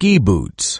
ski boots.